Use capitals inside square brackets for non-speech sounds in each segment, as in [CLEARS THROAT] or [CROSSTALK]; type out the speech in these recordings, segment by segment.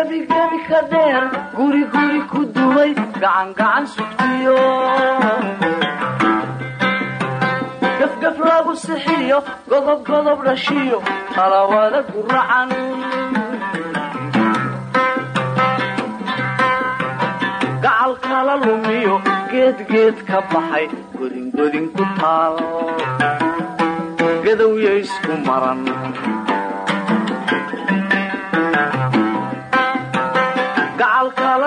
gebigebi ka dheer guri guri ku duway gacangacan sugtiyo gafgaf lagu sixiyo godob godob dhashiyo talawada guracan gacal kala lumiyo geedgeed ka baxay godingodin ku taal gadowya isku maran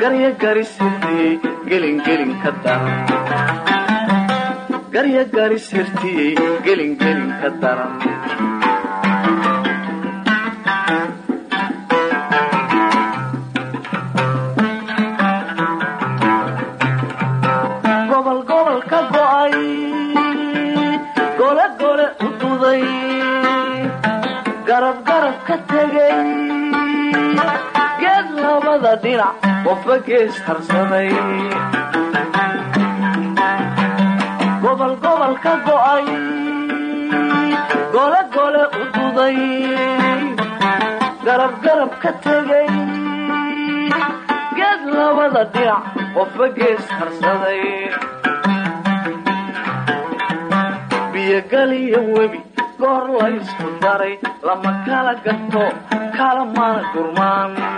garya garisirtiyey gelingelin ka daran qofba gees harsaday gobol gobol ka go'ay gole gole u duday. Garab garab ka tegay geed labada dhinac qofba gees harsaday biyogaliyo webi goor laysku daray lama kala gato kala mana gurmaan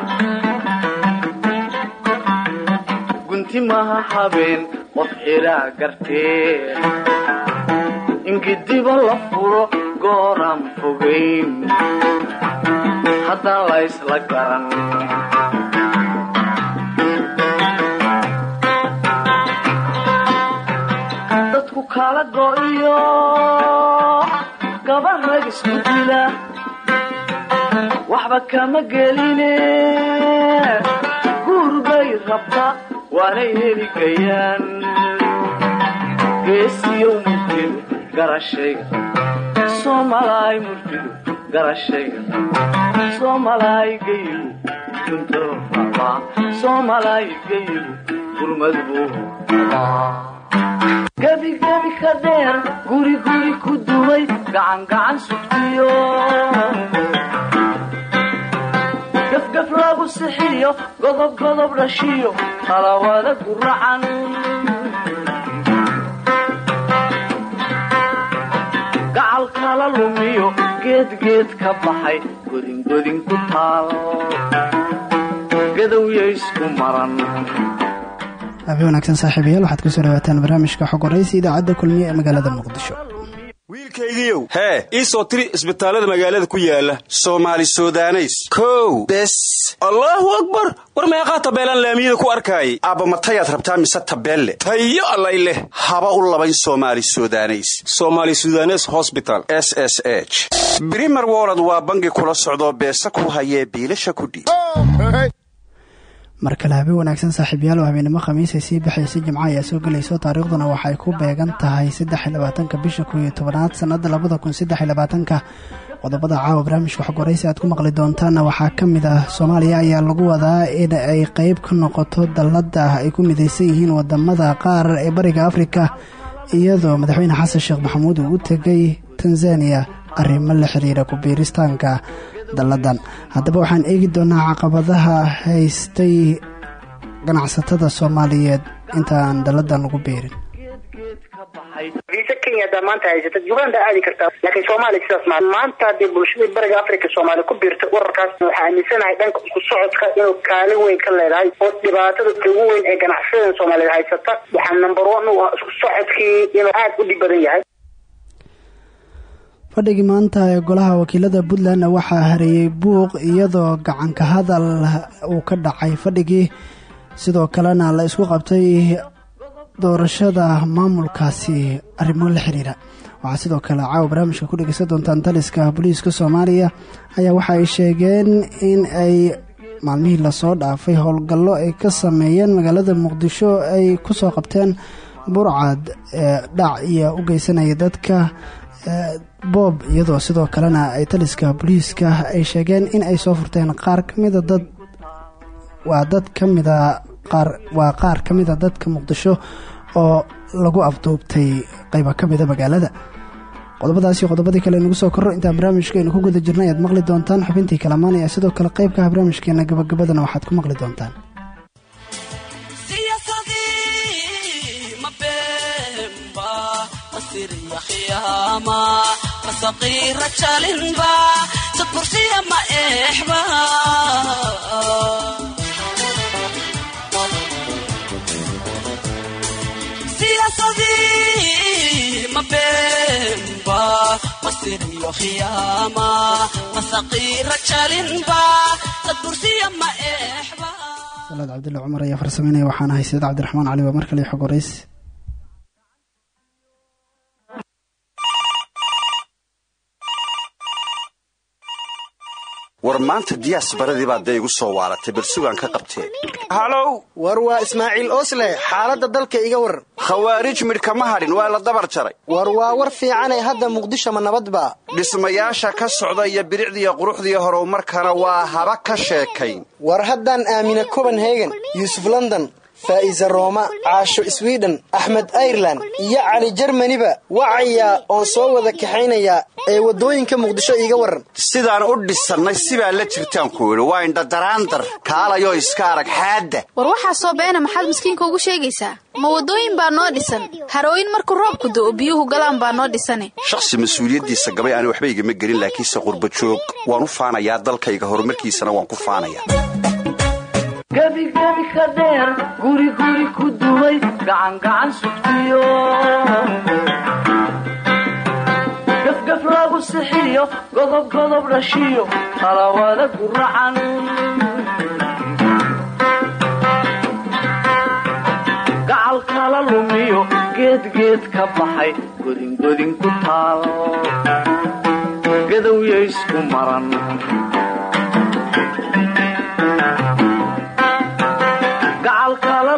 gunti maha habeen qof xidhaa gartee ingidiba la furo gooraan fogayn haddaan laysla garan. Dadku kala go'iyo gabar rag isku dila. Waxba kama geline guur bay rabta waanay heligayaan geesiyow murtidu garashayga soomalaay murtidu garashayga soomalaay geyigu dunto rabaa soomalaay geyigu gurmad buu rabaa gebigebi ka dheer guri guri ku duway gacangacan sugtiyo lagu sixiyo godob dhashiyo talawada guracan gacal kala lumiyo geedgeed ka baxay godingodin ku taal. Gadowya isku maran. Abi wanaagsan saaxiibayaal waxaad ku soo dhawaataan barnaamijka xog horaysa idaacadda kulmiye ee magaalada muqdisho wiilkaygiiow. Hee ii soo tiri isbitaallada magaalada ku yaalla soomaali sudaneys. Kow bes. Allaahu akbar! War meeqaa tabeelaan laamiyada ku arkaayay? Aabba matayaad rabtaa mise tabeelle? Tayo allay leh. Haba u labayn soomaali sudaneys. Somaali sudanes hosbital s s h. Brimer wolod waa bangi kula socdoo beesa ku hayee biilasha kudhiib mar kale habe wanaagsan saaxiibyaal oo habeenimo khamiisay sii baxaysa jimco ayaa soo gelayso taariikhduna waxay ku beegan tahay saddexiyolabaatanka bisha koow iyo tobanaad sannada labada qodobada caawa barnaamijka xog horaysi aad ku maqli doontaanna waxaa ka mid ah soomaaliya ayaa lagu wadaa in ay qeyb ka noqoto dallada ay ku midaysan yihiin waddamada qaar ee bariga afrika iyadoo madaxweyne xasan sheekh maxamuud uu u tegay tanzaniya arrimo la xiriira ku-biiristaanka dalladan haddaba waxaan eegi doonaa caqabadaha haystay ganacsatada soomaaliyeed intaan dalladan lagu biirin viisa kenya haddaa maanta haysata uganda aadi kartaa laakiin soomaaliya sidaas maa maanta haddii bulshadii bariga africa soomaaliya ku biirta urarkaas waxaa aaminsanahay dhanka isku socodka inuu kaalin weyn ka leedahay oo dhibaatada ugu weyn ee ganacsatada soomaaliyeed haysata. Waxaa number one ah isku socodkii inuu aada u dhib badan yahay fadhigii maanta ee golaha wakiilada puntland waxaa hareeyey buuq iyadoo gacanka hadal uu ka dhacay fadhigii sidoo kalena la isku qabtay doorashada maamulkaasi arrimo la xiriira. Waxaa sidoo kale caawa barnaamijka ku dhegeysan doontaan taliska booliiska soomaaliya ayaa waxa ay sheegeen in ay maalmihii la soo dhaafay howlgallo ay ka sameeyeen magaalada muqdisho ay ku soo qabteen burcad ee dhac iyo u geysanaya dadka boob iyadoo sidoo kalena ay taliska booliiska ay sheegeen in ay soo furteen qaar ka mida dad waa dad ka mida qaar waa qaar ka mida dadka muqdisho oo lagu afduubtay qayba ka mida magaalada. Qodobadaasi qodobadii kale nagu soo korro intaan barnaamijkeenu ku guda jirna ayaad maqli doontaan. Xubintii kalamaan ee sidoo kale qaybkaha barnaamijkeena gabagabadana waxaad ku maqli doontaan salaad cabdulla cumar ayaa farsameynaya waxaan ahay sayid cabdiraxmaan cali waa mar kale xog horeys war maanta diyaas baradii baa dee igu soo waaratay bal sugaan ka qabtee. Halow war waa ismaaciil oosle xaaladda dalka iga waran khawaarij midh kama hadhin waa la dabar jaray. War waa war fiicanay hadda muqdisho ma nabadba dhismayaasha ka socda iyo bilicdiiyo quruxdiiyo horumarkana waa haba ka sheekayn. War haddaan aamina copenhagen yuusuf london faa'iisa rooma caasho swiden axmed airelan iyo cali jermaniba wacayaa oon soo wada kaxaynayaa ee waddooyinka muqdisho iiga waran sidaan u dhisannay sibaa la jirtaan ku idhi waa indhadaraandar kaalayoo iska arag xaadda war waxaa soo beena maxaad miskiinka ugu sheegaysaa ma waddooyin baa noo dhisan harooyin markuu roobku do'o biyuhu galaan baa noo dhisane shakhsi mas'uuliyaddiisa gabay ani waxba igama gelin laakiinse qurbajoog waan u faanayaa dalkayga horumarkiisana waan ku faanayaa gebigebi ka dheer guriguri ku duway gacangacan sugtiyo gafgaf lagu sixiyo godobgodob dhashiyo talawada guracan gacal kala lumiyo geedgeed ka baxay godingodin ku taal gadowya isku maran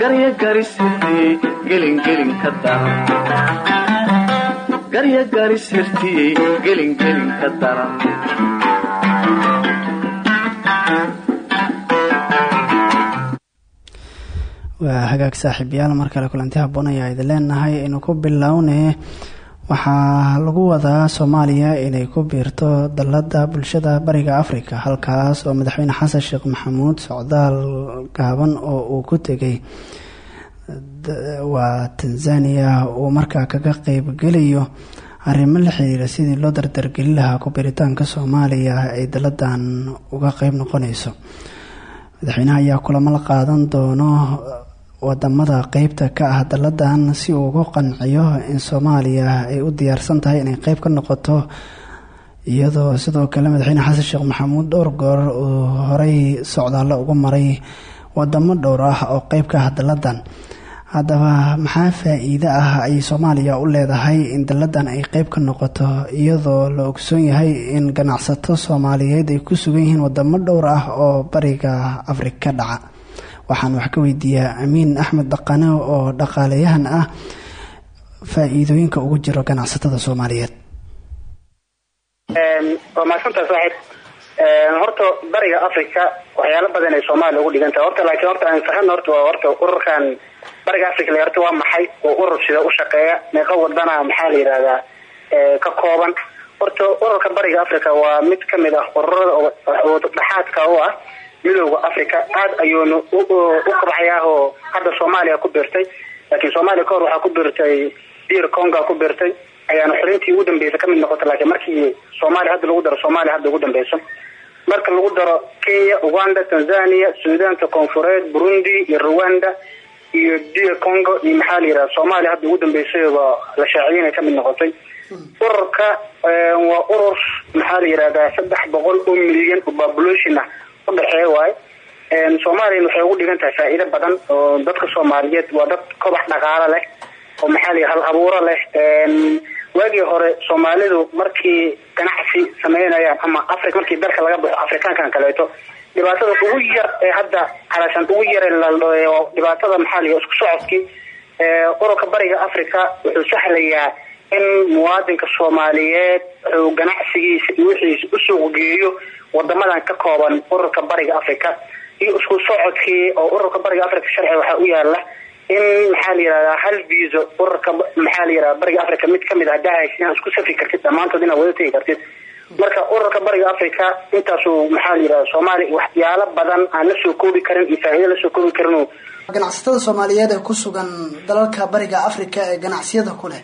garisirtiyey gelingelin ka daran waa hagaag saaxiibayaal mar kale kulanti habboon ayaa idin leenahay aynu ku bilownay waxaa lagu wadaa soomaaliya inay ku biirto dalladda bulshada bariga afrika halkaas oo madaxweyne xasan sheekh maxamuud socdaal gaaban oo uu ku tegay waa tanzania uu markaa kaga qeybgelayo arrimo la xiriira sidii loo dardargelin lahaa ku biiritaanka soomaaliya ay dalladan uga qeyb noqonayso. Madaxweynaha ayaa kulamo la qaadan doono waddamada qeybta ka ah dalladan si uu ugu qanciyo in soomaaliya ay u diyaarsan tahay inay qeyb ka noqoto iyadoo sidoo kale madaxweyne xasan sheekh maxamuud dhowr goor uu horey socdaallo ugu maray wadamo dhowr ah oo qeyb ka ah dalladan haddaba maxaa faa-iide ah ay soomaaliya u leedahay in dalladan ay qeyb ka noqoto iyadoo la ogsoon yahay in ganacsato soomaaliyeed ay ku sugan yihiin wadamo dhowr ah oo bariga afrika dhaca waxaan wax ka weydiiyaa amiin axmed dhaqane oo dhaqaaleyahan ah faa-iidooyinka ugu jiro ganacsatada soomaaliyeed. Waa maadsantaa saaxiib horta bariga africa waxyaalo badan ay soomaaliya ugu dhigan tahay horta laakiin horta aan fahano horta waa horta ururkan bariga africa la horta waa maxay? Oo urur sida u shaqeeya. Meeqa wadana maxaa la yidhahdaa ka kooban. Horta ururka bariga africa waa mid ka mid ah ururada dhaxaadka u ah midooda africa aad ayuuna u kabxayaa oo hadda soomaaliya ku biirtay laakiin soomaaliya kahor waxaa ku biirtay dir conga ku biirtay ayaana xorintii ugu dambeysa ka mid noqota laakiin markii soomaaliya hadda lagu daro soomaaliya hadda ugu dambeysa marka lagu daro kenya uganda tanzania suudaanka koonfureed burundi iyo rwanda iyo dia congo iyo maxaa la yidhaha soomaaliya hadda ugu dambeysayba la shaaciyay inay ka mid noqotay. Ururka waa urur maxaa la yidhahdaa saddex boqol oo milyan oo population udhexeeya waayo soomaliyan waxay ugu dhigan tahay badan oo dadka soomaaliyeed waa dad kobax dhaqaalo leh oo maxaa la hal abuuro leh. Waagii hore soomaalidu markii ganacsi sameynayaan ama afri markii dalka laga baxo afrikaankan kaleeto dhibaatada ugu yar ee hadda calashan ugu yare dhibaatada maxaa la isku socodkii ururka bariga africa wuxuu sahlayaa in muwaadinka soomaaliyeed uu ganacsigiisa iyo wixiisa u suuq geeyo wadamadan ka kooban ururka bariga africa iyo isku socodkii oo ururka bariga africa sharci waxaa u yaalla in maxaa la yirahdaa hal viso ururka maxaa la bariga africa mid ka mid ah hadaa haysid inaad isku safri kartid dhammaantood inaad wada tegi kartid. Marka ururka bariga africa intaasu maxaa la yirahdaa soomaaliya waxyaalo badan aan la soo koobi karin iyo faa'iido la soo koobi karin ganacsatada soomaaliyeed ee ku sugan dalalka bariga africa ee ganacsiyada ku leh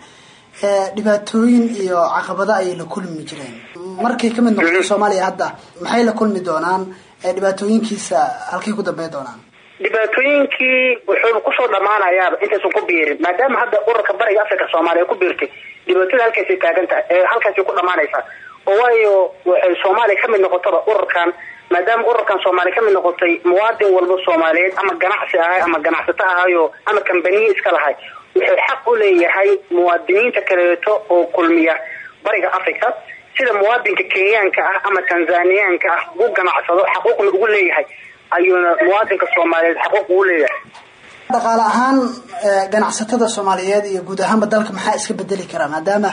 dhibaatooyin iyo caqabado ayay la kulmi jireen. Markay ka mid noqoto soomaaliya hadda maxay la kulmi doonaan? Dhibaatooyinkiisa halkay ku dambey doonaan. Dhibaatooyinkii wuxuu ku soo dhamaanayaaba intaysan ku biirin maadaama hadda ururka bariga africa soomaaliya ku biirtay. Dhibaatada halkaasay taagan tahay ee halkaasay ku dhamaanaysaa oo waayo waxay soomaaliya ka mid noqotaba ururkan maadaama ururkan soomaaliya ka mid noqotay muwaadin walba soomaaliyeed ama ganacsi ahay ama ganacsato ahayo ama kambaniye iska lahay wuxuu xaq u leeyahay muwaadiniinta kaleeto oo kulmiya bariga africa sida muwaadinka kenyaanka ah ama tanzaniyaanka ah ugu ganacsado xaquuqna ugu leeyahay ayuuna muwaadinka soomaaliyeed xaquuq ugu leeyahay. Dhaqaale ahaan ganacsatada soomaaliyeed iyo guud ahaanba dalka maxaa iska bedeli karaa? Maadaama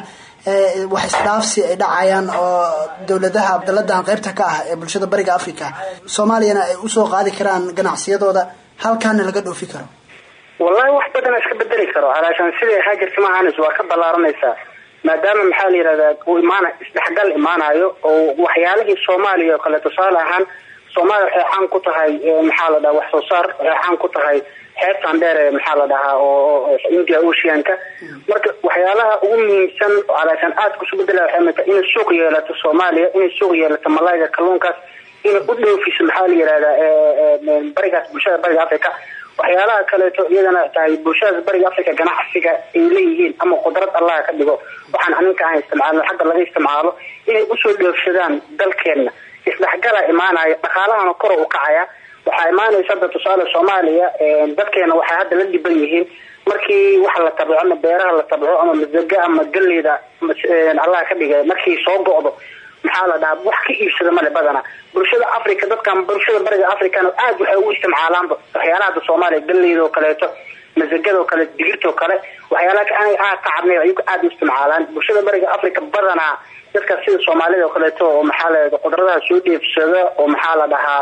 wax isdhaafsi ay dhacayaan oo dowladaha daladan qeybta ka ah ee bulshada bariga africa soomaaliyana ay u soo qaadi karaan ganacsiyadooda halkaana laga dhoofi karo wallahi wax badana iska bedeli karo. Halaashaan siday haajirta maahaans waa ka ballaaranaysaa maadaama maxaa la yihahdaa uu imaana isdhexgal imaanayo oo waxyaalihii soomaaliya oo kale tusaale ahaan soomaaliya waxay caan ku tahay maxaa la dhaha wax soo saar waxay caan ku tahay xeebtan dheer ee maxaa la dhahaa oo india oceanka. Marka waxyaalaha ugu muhiimsan oo halaashaan aada kusu bedela waxay inay suuq yeelato soomaaliya inay suuq yeelato malayga kalluunkaas inay u dhoofiso maxaa la yihahdaa barigaas bulshada bariga africa waxyaalaha kaleeto iyadana tahay bulshadaas bariga africa ganacsiga ay leeyihiin ama qudrad allaha ka dhigo. Waxaan aninka aan isticmaalno xagga laga isticmaalo inay u soo dhoofsadaan dalkeena isdhexgala imaanaya dhaqaalahana kor u kacaya. Waxaa imaanaysa hadda tusaale soomaaliya dadkeena waxay hadda la dhiban yihiin. Markii waxa la tabco ama beeraha la tabco ama masaga ama galeyda allaha ka dhigay markii soo go-do maxaa la wax ka iibsada male badana. Bulshada africa dadkan bulshada bariga africana aad waxay ugu isticmaalaanba waxyaalaha hadda soomaaliya galeyda oo kaleeto masagada oo kale digirta oo kale waxyaalaha aanay aad tacabnay ayagu aada u isticmaalaan. Bulshada bariga africa badanaa dadka sida soomaalida oo kaleeto oo maxaa qudradaha soo dheefsada oo maxaa la dhahaa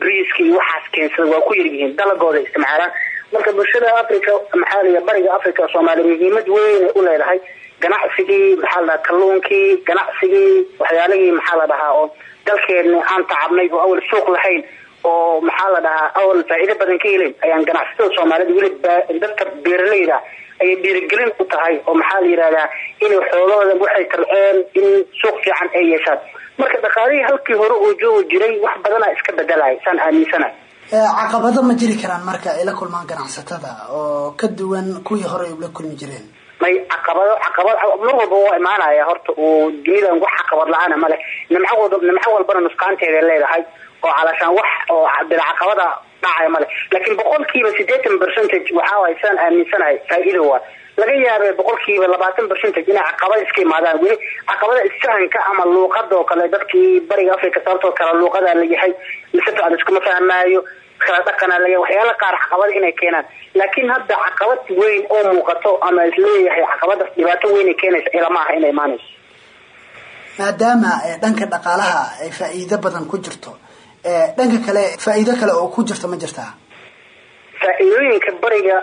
briiska iyo waxaas keensada waa ku yaryihiin dalagooda isticmaalaan. Marka bulshada africa maxaa bariga africa soomaaliya muhiimad weyn ay u leedahay ganacsigii maxaa la dhahaa kalluunkii ganacsigii waxyaalihii maxaa la dhahaa oo dalkeena aan tacabnay oo awal suuq lahayn oo maxaa la dhahaa awal faa'iido badan ka helen ayaan ganacsatada soomaalida weli dadka beeraleyda ayay dhiirigelin u tahay oo maxaa la yihahdaa inay xoolahooda waxay tabceen in suuq fiican ay yeeshaan. Marka dhaqaalihii halkii hore uu joogi jiray wax badanaa iska bedelaya saan aaminsanahay. Caqabado ma jiri karaan marka ay la kulmaan ganacsatada oo ka duwan kuwii hore ula kulmi jireen may caqabado caqabad mar walba waa imaanaya horta uu dunidan wax caqabad la'aana male nimco walba nimco walbana nusqaanteeda leedahay oo calashaan wax oo bil caqabada dhacaya male laakiin boqolkiiba sideetan percentage waxaa waay saan aaminsanahay faa-iida waa laga yaabay boqolkiiba labaatan percentage inay caqabada iska imaadaan. Weli caqabada isfahanka ama luuqada kale dadkii bariga africa sababtoo kale luuqadaa layahay mise ficil iskuma fahmaayo kala dhaqanaa waxyaala qaar caqabada inay keenaan. Laakiin hadda caqabad weyn oo muuqato ama is leeyahay caqabadaas dhibaato weyn ay keenaysa ilama aha inay imaanayso. Maadaama dhanka dhaqaalaha ay faa-iido badan ku jirto dhanka kale faa-iido kale oo ku jirta ma jirtaa? Faa-iidooyinka bariga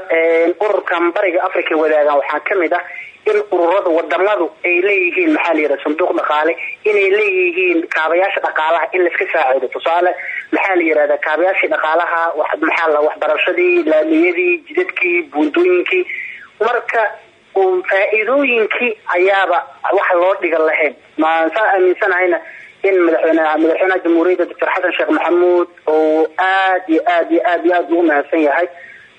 ururkan bariga africa wadaagaan waxaa ka mid ah in ururada wadamadu ay leeyihiin maxaa la yihahda sanduuq dhaqaale inay leeyihiin kaabayaasha dhaqaalaha in laiska saacido. Tusaale maxaa la yihahda kaabayaashii dhaqaalaha maxaa waxbarashadii laamiyadii jidadkii buundooyinkii marka faa-iidooyinkii ayaaba wax loo dhiga lahayn. Masaa aaminsanahayna in madaxweyne madaxweynaha jamhuuriyadda doctor xasan sheekh maxamuud oo aad iyo aad iyo aad iyo aad ugu mahadsan yahay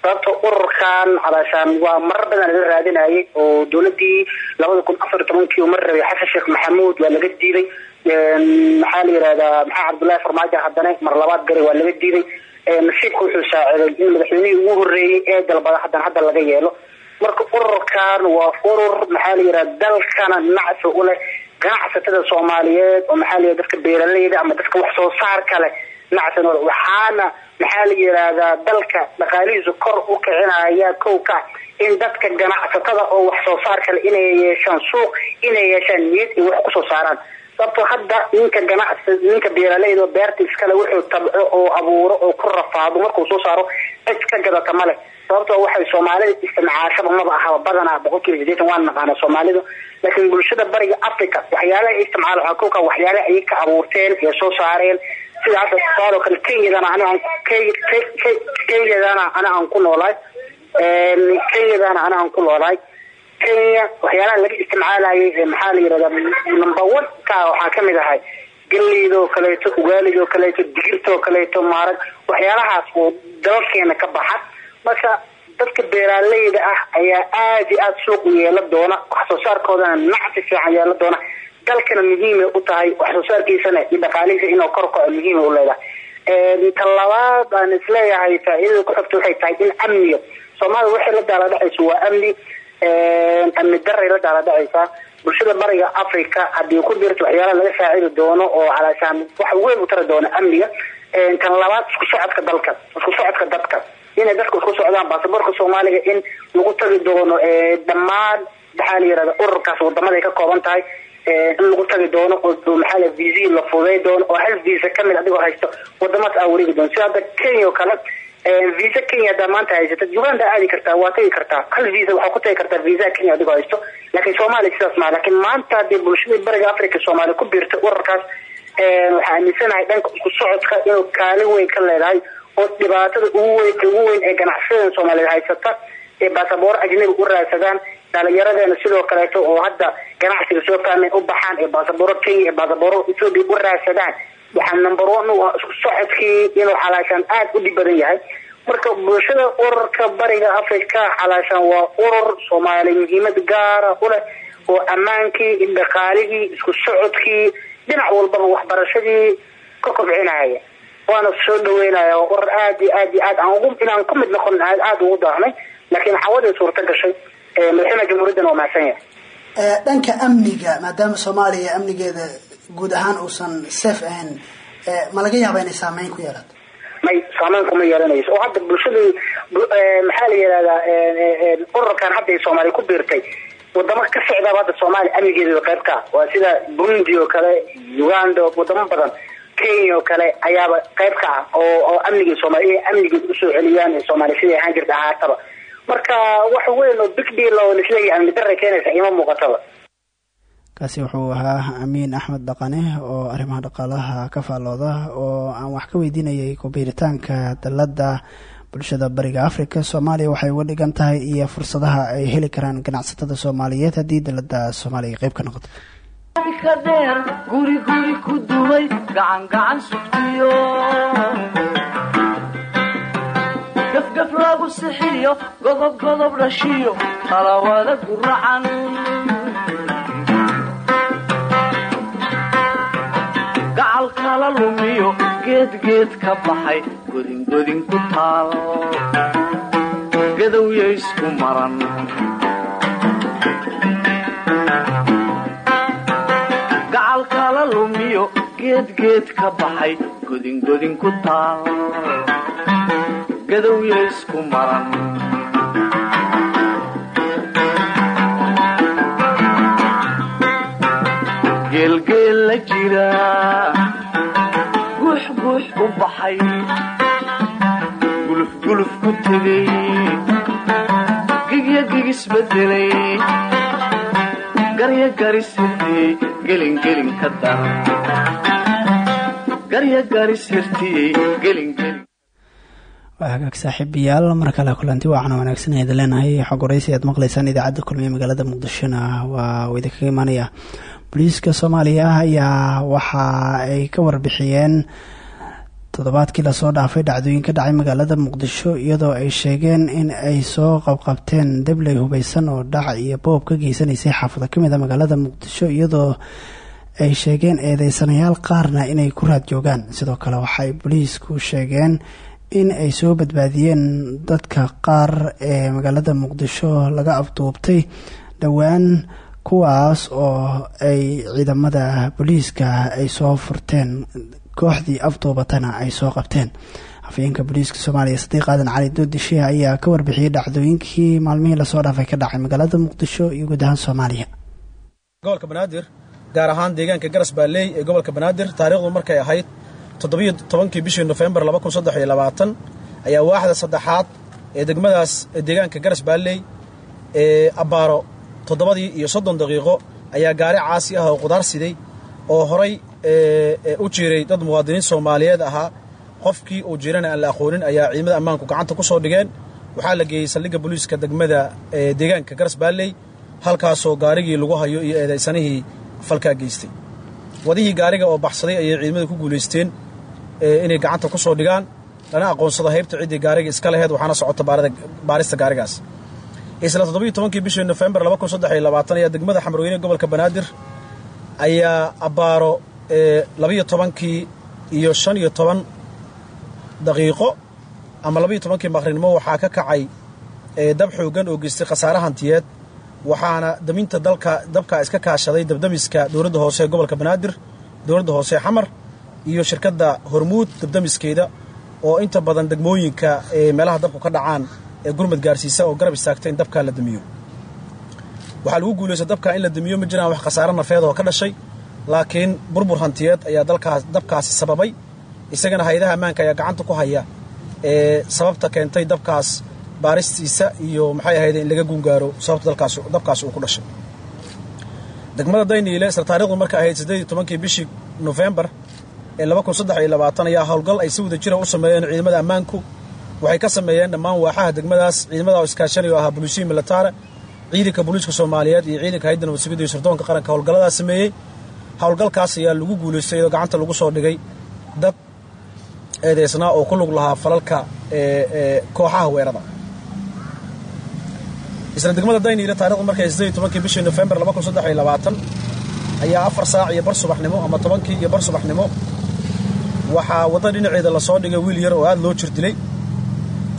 sababto ururkan calaashaan waa marar badan laga raadinayay oo dowladii labada kun afar tobankii mar rabay. Xasan sheekh maxamuud waa laga diiday maxaa la yihahdaa maxaa cabdullaahi farmaajo haddana mar labaad garay waa laga diiday nasiibka wuxuu saaciday in madaxweynihii ugu horeeyey ee dalbada haddana hadda laga yeelo. Marka ururkan waa urur maxaa la dalkana nacsi u leh. Ganacsatada soomaaliyeed oo maxaa la yihahda dadka beeralayda ama dadka wax soo saarka leh nacsan waxaana maxaa la yihahdaa dalka dhaqaalihiisu kor u kicinaya kow ka in dadka ganacsatada oo wax soo saar kale inay yeeshaan suuq inay yeeshaan niyad iyo wax ku soo saaraan. Sababto hadda ninka ganacsi ninka beeralayda oo beerta iskale wuxuu tabco oo abuuro oo ku rafaado markuu soo saaro cid ka gadata male sababto waxay soomaalida istimcaashaba maba ahaba badanaa boqolkiiba sideetan waan naqaana soomaalida laakiin bulshada bariga africa waxyaalaha isticmaal waxaa waxyaalaha ayay ka abuurteen ee soo saareen sida hadda tusaale kale kenyadana kenyadana ana aan ku noolaay kenyadana ana aan ku noolaay kenya waxyaalaha laga isticmaalayay maxaa la number one ka waxaa ka mid ahay galeydoo kaleeto ugaalidoo kaleeto digirtoo kaleeto maarag waxyaalahaas oo dalkeena ka baxa. Marka dadka beeraaleyda ah ayaa aada iyo aada suuq u yeela doona wax soo saarkoodana nacsi fiican yeela doona dalkana muhiimay u tahay wax soo saarkiisana iyo dhaqaalihiisa inuu kor kaco muhiimay u leedahay. Ta labaad aan is leeyahay faa-iidada ku xigta waxay tahay in amniga. Soomaalida waxay la daala dhacaysa waa amni. Amni daray la daala dhacaysaa bulshada bariga africa haddii ku dirto waxyaalaha laga saacidi doono oo calaashaan wax weyn u tari doono amniga tan labaad isku socodka dalka isku socodka dadka. Inay dadka isku socdaan baasaboorka soomaaliga in lagu tagi doono dhammaan maxaa la yirahda ururkaas waddamada ay ka kooban tahay in lagu tagi doono oo maxaa la visa la fuday doono oo hal visa ka mid adigoo haysto wadamaas aa wareegi doono. Sida hadda kenya oo kale visa kenya hadaa maanta haysata uganda aadi kartaa waa tagi kartaa. Hal visa waxaa ku tagi kartaa visa kenya adigoo haysto. Laakiin soomaaliya sidaas maa laakiin maanta haddii bulshadii bariga africa soomaaliya ku biirtay ururkaas waxaa aaminsanahay dhanka isku socodka inuu kaalin weyn ka leedahay oo dhibaatada ugu weyn weyn ee ganacsatada soomaaliyeed haysata ee baasaboor ajnabi u raadsadaan dhalinyaradeena sidoo kaleeto oo hadda ganacsiga soo fahmeen u baxaan ee baasabooro kenya ee baasabooro ethoobia u raadsadaan waxaa number one u ah isku socodkii inuu xalaashaan aada u dhib badan yahay. Marka bulshada ururka bariga africa xalaashaan waa urur soomaaliya muhiimad gaara u leh oo ammaankii dhaqaalihii isku socodkii dhinac walbaba waxbarashadii ka kobcinaya. Waana soo dhaweynaya waa urur aad iyo aad iyo aad aan ugu inaan ka mid noqon aad aada ugu daahnay laakiin xawadii suurta gashay madaxweynaha jamhuuriyaddana waa mahadsan yahay? Dhanka amniga maadaama soomaaliya amnigeeda guud ahaan uusan safe ahayn ma laga yaaba inay saameyn ku yeelato? May saameyn kuma yeelanayso. Oo hadda bulshadii maxaa la yihahdaa ururkan hadda ay soomaaliya ku biirtay wadamo ka socdaaba hadda soomaaliya amnigeeda qayb ka waa sida burundi oo kale uganda wadamo badan kenya oo kale ayaaba qayb ka ah oo oo amnigii soomaaliya inay amnigeeda u soo celiyaan ee soomaaliya siday ahaan jirta ahaataba marka wax weyn oo big deal oo lisleeyahay amni darray keenaysa ima muuqataba. Kaasi wuxuu ahaa amiin axmed dhaqane oo arrimaha dhaqaalaha ka faallooda oo aan wax ka weydiinayay kubiiritaanka dalada bulshada bariga africa soomaaliya. Waxay uga dhigan tahay iyo fursadaha ay heli karaan ganacsatada soomaaliyeed haddii dalada soomaaliya qeyb ka noqoto. Ka dheer guri guri ku duway gacan gacan sugtiyo lagu sixiyo godob godob dhashiyo talawada guracan gacal kala lumiyo geed geed ka baxay godingodin ku taal. Gadowya isku maran. Gacal kala lumiyo geed geed ka baxay godingodin ku taal gadowya isku maran geelgeel la jira guux guux u baxay gulufguluf ku tegay gigya gigisbedelay garya garisirtiyey gelingelin ka daran garya garisirtiyey gelingelin waa hagaag saaxiibayaal mar kale kulanti waacana wanaagsan eeda leenahay xog waraysi aad maqlaysaan idaacadda kulmiye magaalada muqdishona. Waa uu idinkaga imaanaya booliiska soomaaliya ayaa waxa ay ka warbixiyeen toddobaadkii la soo dhaafay dhacdooyin ka dhacay magaalada muqdisho iyadoo ay sheegeen in ay soo qabqabteen debley hubeysan oo dhac iyo boob ka geysanaysay xaafado ka mid a magaalada muqdisho iyadoo ay sheegeen eedeysanayaal qaarna inay ku raad joogaan. Sidoo kale waxaay booliisku sheegeen in ay soo badbaadiyeen dadka qaar ee magaalada muqdisho laga afduubtay dhowaan kuwaas oo ay ciidamada booliiska ay soo furteen kooxdii afduubatana ay soo qabteen. Afayeenka booliiska soomaaliya sadiiq aadan cali doodishe ayaa ka warbixiyey dhacdooyinkii maalmihii la soo dhaafay ka dhacay magaalada muqdisho iyo guud ahaan soomaaliya. Gobolka banaadir gaar ahaan deegaanka garas baaleey ee gobolka banaadir taariikhdu markay ahayd toddobiyo tobankii bishii nofembar laba ayaa waaxda saddexaad ee degmadaas deegaanka garas baaleey ee abbaaro toddobadii iyo soddon daqiiqo ayaa gaari caasi ah oo qudaar siday oo horay u jiiray dad muwaadiniin soomaaliyeed ahaa. Qofkii uu jiirana aan la aqoonin ayaa ciidamada ammaanku gacanta ku soo dhigeen. Waxaa la geeyey saldhigga booliiska degmada deegaanka garas baalley halkaasoo gaarigii lagu hayo iyo eedaysanihii falkaa geystay. Wadihii gaariga oo baxsaday ayay ciidamada ku guulaysteen inay gacanta ku soo dhigaan. Lana aqoonsado haybta ciddii gaariga iska laheyd waxaana socota baarista gaarigaas. Isla toddobiyo tobankii bishii nofembar ayaa degmada xamrweyne gobolka banaadir ayaa abbaaro labiyo tobankii iyo shan iyo toban daqiiqo ama labiyo tobankii maqrinimo waxaa ka kacay dab xooggan oo geystay khasaare hantiyeed. Waxaana daminta dalka dabkaa iska kaashaday dabdamiska dowladda hoose ee gobolka banaadir dowladda hoose xamar iyo shirkadda hormuud dabdamiskeeda oo inta badan degmooyinka ee meelaha dabku ka dhacaan ee gurmad gaarsiisa oo garab istaagta in dabkaa la damiyo. Waxaa lagu guulaysta dabkaa in la damiyo ma jiraan wax khasaare nafeed oo ka dhashay laakiin burbur hantiyeed ayaa dabkaasi sababay. Isagana hay'adaha ammaanka ayaa gacanta ku haya ee sababta keentay dabkaas baaristiisa iyo maxay ahayd in laga guungaaro sababta dabkaas uu ku dhashay. Degmada dayniile isla taarikhdu marka ahayd siddeed iyo tobankii bishii nofembar ee ayaa howlgal ay si wada jira u sameeyeen ciidamada ammaanku. Waxay ka sameeyeen dhammaan waaxaha degmadaas ciidamada oo iskaashanaya oo ahaa bulisiyi militaare ciidanka booliiska soomaaliyeed iyo ciidanka hayadda nabadsugyada iyo sirdoonka qaranka. Howlgalladaas sameeyey howlgalkaas ayaa lagu guulaystay iyadoo gacanta lagu soo dhigay dad eedeysnaa oo ku lug lahaa falalka ee kooxaha weerada isla degmada dayniile taarikhdu markay tobankii bishii nofembar ayaa afar saac iyo bar subaxnimo ama tobankii iyo bar subaxnimo waxaa wadda dhinaceeda la soo dhigay wiil yar oo aad loo jir dilay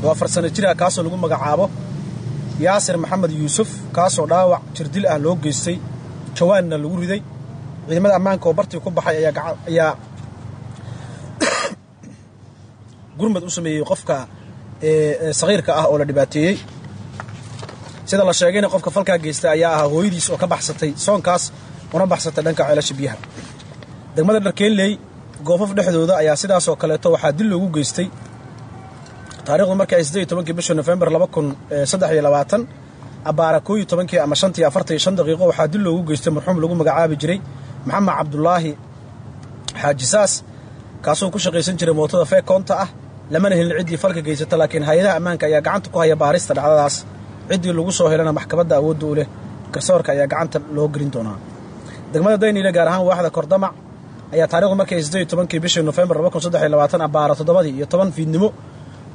oo afar sano jir ah kaasoo lagu magacaabo yaasir maxamed yuusuf kaasoo dhaawac jirdil ah loo geystay. Jawaanna lagu riday. Ciidamada ammaanka oo bartii ku baxay ayaa [COUGHS] gurmad u sameeyey qofka sakiirka ah oo la dhibaateeyey. Sida la sheegayna qofka falkaa geysta ayaa ahaa hooyadiis oo ka baxsatay soonkaas una baxsatay dhanka ceelasha biyaha. Degmada dharkeelley goofaf dhexdooda ayaa sidaasoo kaleeto waxaa dil loogu geystay. Taarikhdu siddeed iyo tobankii bisha nofembar abbaara koo iyo tobankii ama shantii afartan iyo shan daqiiqo waxaa dil loogu geystay marxuum lagu magacaabi jiray maxamed cabdulaahi xaaji saas kaasoo ku shaqaysan jiray mootada feekoonta ah. Lamana helin ciddii falka geysata laakiin hay'adaha ammaanka ayaa gacanta ku haya baarista dhacdadaas. Ciddii lagu soo helana maxkamadda awoodda u leh garsoorka ayaa gacanta loo gelin doonaa. Degmada dayniile gaar ahaan waaxda kordamac ayaa taarikhdu markay siddeed iyo tobankii bishii nofembar abbaara toddobadii iyo toban fiidnimo.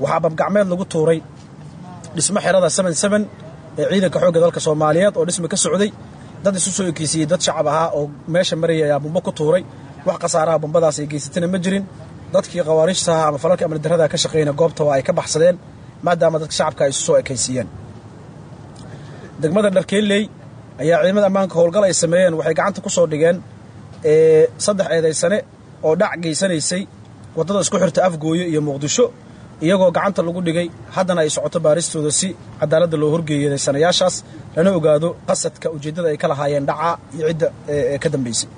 Waxaa babgacmeed lagu tuuray dhismo xerada seben seben ee ciidanka xoogga dalka soomaaliyeed oo dhisma ka socday. Dad isu soo ekeysiiyey dad shacab ahaa oo meesha marayay ayaa bumbo ku tuuray. Wax khasaaraha bumbadaas ay geysatana ma jirin. Dadkii khawaariijtaha ama falalka amni darrada ka shaqeeyna goobta waa ay ka baxsadeen maadaama dadka shacabka ay isu soo ekaysiiyeen. Degmada dharkeelley ayaa ciidamada ammaanka howlgal ay sameeyeen waxay gacanta ku soo dhigeen saddex eedaysane oo dhac geysanaysay waddada isku xirta afgooye iyo muqdisho iyagoo gacanta lagu dhigay haddana ay socoto baaristooda si cadaaladda loo horgeeyay eedaysanayaashaas lana ogaado qasadka ujeeddada ay ka lahaayeen dhaca iyo cidda ka dambaysay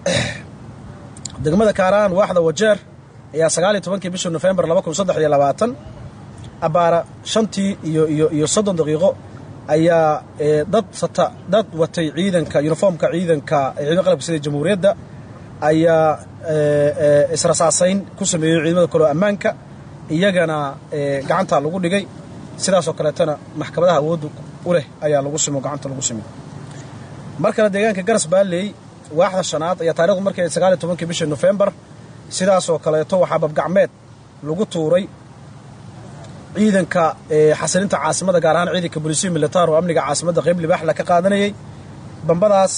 [CLEARS THROAT] degmada kaaraan waaxda wajeer ayaa sagaal iyo tobankii bishii nofembar laba kun saddex iyo labaatan abbaara shantii iyo iyo iyo soddon daqiiqo ayaa dad sata dad watay ciidanka yuniformka ciidanka ciidamada qalabka sida jamhuuriyadda ayaa israsaasayn ku sameeyey ciidamada kaloo ammaanka iyagana gacanta lagu dhigay. Sidaasoo kaleetana maxkamadaha awoodda u leh ayaa lagu simo gacanta lagu simo. Mar kale deegaanka garas baalley waaxda shanaad ayaa taarikhdu markay sagaal iyo tobankii bishii nofembar sidaasoo kaleeto waxaa babgacmeed lagu tuuray ciidanka xasilinta caasimada gaar ahaan ciidanka bolisiyo militar oo amniga caasimadda qayb libaaxla ka qaadanayay. Bambadaas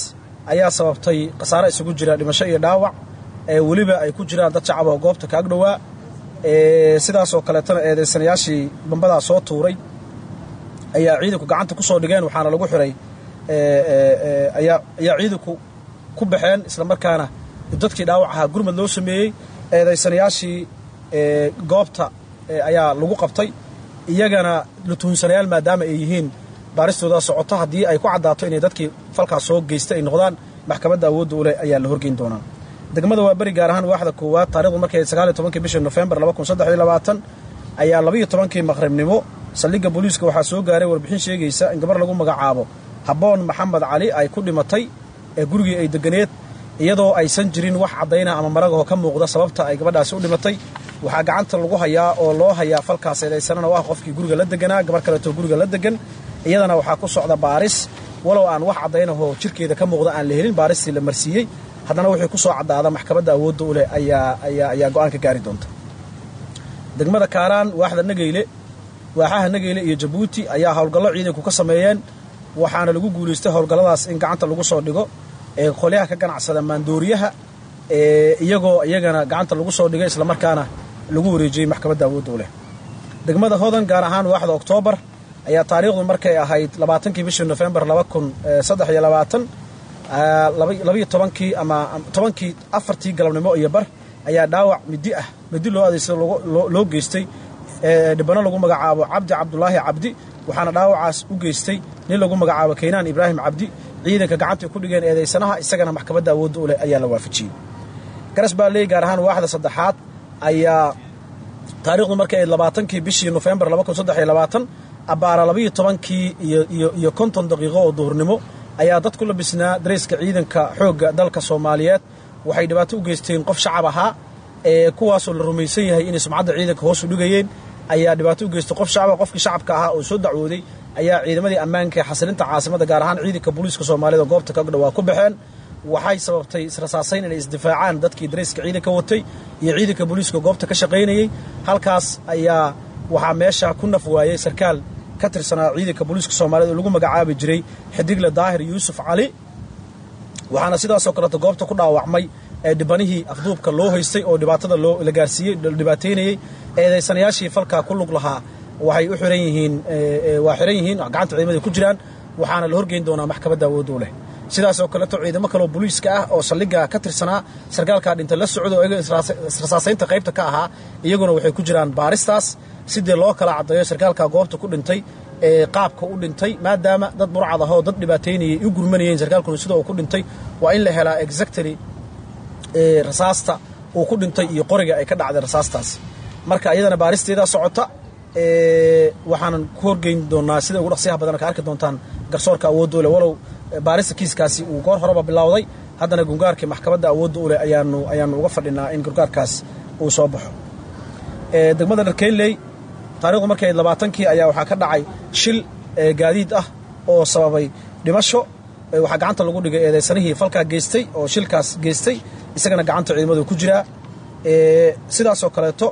ayaa sababtay khasaare isugu jira dhimasho iyo dhaawac. Weliba ay ku jiraan dad shacab oo goobta kaag dhowaa sidaasoo kaleetona eedaysanayaashii bambadaa soo tuuray. Ayaa ciidanku gacanta ku soo dhigeen waxaana lagu xiray ayaa ciidanku ku baxeen isla markaana dadkii dhaawac ahaa gurmad loo sameeyey. Eedaysanayaashii goobta ayaa lagu qabtay iyagana la tuhunsanayaal maadaama ay yihiin baaristooda socoto haddii ay ku caddaato inay dadkii falkaas soo geysta ay noqdaan maxkamadda awoodda u leh ayaa la horgeyn doonaa. Degmada waa beri gaar ahaan waaxda koowaad taarikhdu markay sagaaliyo tobankii bishii nofembar ayaa labaiyo tobankii maqribnimo. Saldhigga booliiska waxaa soo gaaray warbixin sheegaysa in gabar lagu magacaabo habboon maxamed cali ay ku dhimatay ee gurigii ay deganeed iyadoo aysan jirin wax caddayna ama maragahoo ka muuqda sababta ay gabadhaasi u dhimatay waxaa gacanta lagu hayaa oo loo hayaa falkaas eedaysanana ah qofkii guriga la deganaa gabar kaleetoo guriga la degan. Iyadana waxaa ku socda baaris. Walow aan wax caddaynahoo jirkeeda ka muuqda aan la helin baaristii la marsiiyey. Haddana wixii ku soo caddaada maxkamadda awoodda u leh ayaa ayaa ayaa go'aan ka gaari doonta. Degmada kaaraan waaxda nageyle waaxaha nageyle iyo jabuuti ayaa howlgallo ciidanku ka sameeyeen. Waxaana lagu guulaystay howlgalladaas in gacanta lagu soo dhigo ee qolyaha ka ganacsada maandooriyaha iyagoo iyagana gacanta lagu soo dhigay islamarkaana lagu wareejiyey maxkamadda awoodda leh. Degmada hodan gaar ahaan waaxda oktoobar ayaa taariikhdu markay ahayd labaatankii bishii nofembar labayo tobankii ama tobankii afartii galabnimo iyo bar ayaa dhaawac midi ah midi loo adeysada loo geystay dhibano lagu magacaabo cabdi cabdulaahi cabdi waxaana dhaawacaas u geystay nin lagu magacaabo kaynaan ibraahim cabdi ciidanka gacantay ku dhigeen eedaysanaha isagana maxkamadda awoodda u leh ayaa la waafajiyey. Garas baa leey gaar ahaan waaxda saddexaad ayaa taarikhdu ayd labaatankii bishii nofembar abbaara labaiyo tobankii iyo konton daqiiqo oo duhurnimo ayaa dad ku labisnaa darayska ciidanka xoogga dalka soomaaliyeed. Waxay dhibaato u geysteen qof shacab ahaa ee kuwaasoo la rumaysan yahay inay sumcadda ciidanka hoos u dhigayeen. Ayaa dhibaato u geystay qof shacaba qofkii shacabka ahaa oo soo dacwooday ayaa ciidamadii ammaanka ee xasilinta caasimada gaar ahaan ciidanka booliiska soomaaliyed oo goobta kaga dhawaa ku baxeen waxay sababtay israsaasayn inay isdifaacaan dadkii darayska ciidanka watay iyo ciidanka booliiska goobta ka shaqaynayey halkaas ayaa waxaa meesha ku naf waayey sarkaal ka tirsanaa ciidanka booliiska soomaaliyed oo lagu magacaabi jiray xidigle daahir yuusuf cali waxaana sidaasoo kaleeto goobta ku dhaawacmay dhibanihii afduubka loo haystay oo dhibaatada loo la gaarsiiyey dhibaateynayey eedaysanayaashii falkaa ku lug lahaa waxay u xiran yihiin waa xiran yihiin gacanta ciidamada ku jiraan waxaana la horgeyn doonaa maxkamadda awoodda u leh sidaasoo kaleeto ciidamo kaleoo booliiska ah oo saldhigga ka tirsanaa sarkaalkaa dhinta la socdo oo israsaasaynta qaybta ka ahaa iyaguna waxay ku jiraan baaristaas sidii loo kala caddeeyo sarkaalkaa goobta ku dhintay ee qaabka u dhintay maadaama dad burcad ahoo dad dhibaateynayay u gurmanayeen sarkaalkuna sida uu ku dhintay waa in la helaa exactly rasaasta uu ku dhintay iyo qoriga ay ka dhacday rasaastaas. Marka iyadana baaristeedaa socota waxaanan ku horgeyn doonaa sida ugu dhaqsiyaha badan ka arki doontaan garsoorka awoodda uleh walow baarista kiiskaasi uu goor horeba bilowday. Haddana gungaarkii maxkamadda awoodda uleh ayaanu ayaanu uga fadhinaa in gungaarkaas uu soo baxo. Degmada dharkeynley taarikhdu markay labaatankii ayaa waxaa ka dhacay shil gaadiid ah oo sababay dhimasho. Waxaa gacanta lagu dhigay eedaysanihii falkaa geystay oo shilkaas geystay isagana gacanta ciidamadu ku jiraa. Sidaasoo kaleeto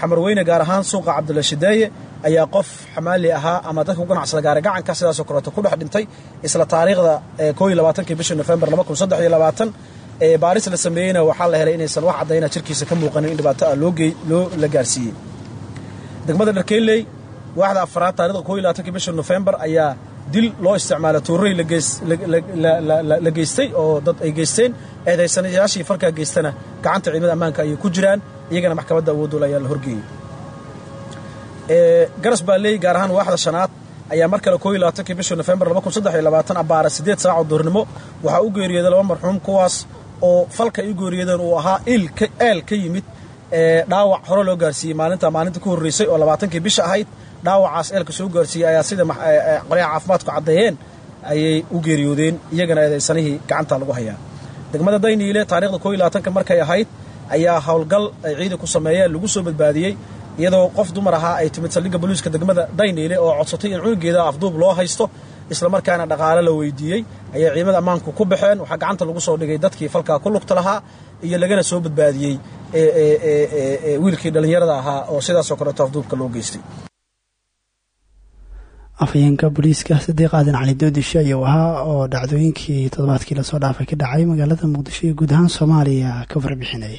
xamarweyne gaar ahaan suuqa cabdulla shideeye ayaa qof xamaali ahaa ama dadka ku ganacsada gaari gacanka sidaasoo kaleeto ku dhex dhintay isla taariikhda labaatankii bishii nofembar labaatan baaris la sameeyeyna waxaa la helay inaysan wax caddayna jirkiisa ka muuqanin in dhibaato ah la gaarsiiyey. Degmada dharkeynley waaxda afaraad taarikhda bishii nofembar ayaa dil loo isticmaala tuuray la geystay oo dad ay geysteen eedaysanayaashii falkaa geystana gacanta ciidamada ammaanka ayay ku jiraan iyagana maxkamadda awoodul ayaa la horgeeyey garas baa leey gaar ahaan waaxda shanaad ayaa mar kale labaatankii bishii nofembar laba kun saddex iyo labaatan abbaara siddeed saac oo duhurnimo waxaa u geeriyooday laba marxuum kuwaas oo falka ay u geeriyoodeen uu ahaa eel ka yimid. Dhaawac hore loo gaarsiiyey maalinta maalinta ku horreysay oo labaatankii bisha ahayd dhaawacaas eelka soo gaarsiiyey ayaa sida qolyaha caafimaadku caddeeyeen ayay u geeriyoodeen iyagana eedaysanihii gacanta lagu hayaa. Degmada dayniile taarikhda markay ahayd ayaa howlgal ay ciidan ku sameeyeen lagu soo badbaadiyey iyadoo qof dumar ahaa ay timid saldhigga booliiska degmada dayniile oo codsatay in cunugeeda afduub loo haysto islamarkaana dhaqaale la weydiiyey ayay ciidamada ammaanku ku baxeen waxaa gacanta lagu soo dhigay dadkii falkaa ku lugta lahaa iyo lagana soo badbaadiyey wiilkii dhallinyarada ahaa oo sidaasoo kaleeto afduubka loo geystay. Afhayeenka booliiska sadiiq aadan cali doodisho ayuu ahaa oo dhacdooyinkii toddobaadkii la soo dhaafay ka dhacay magaalada muqdisho iyo guud ahaan soomaaliya ka warbixinayay